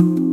you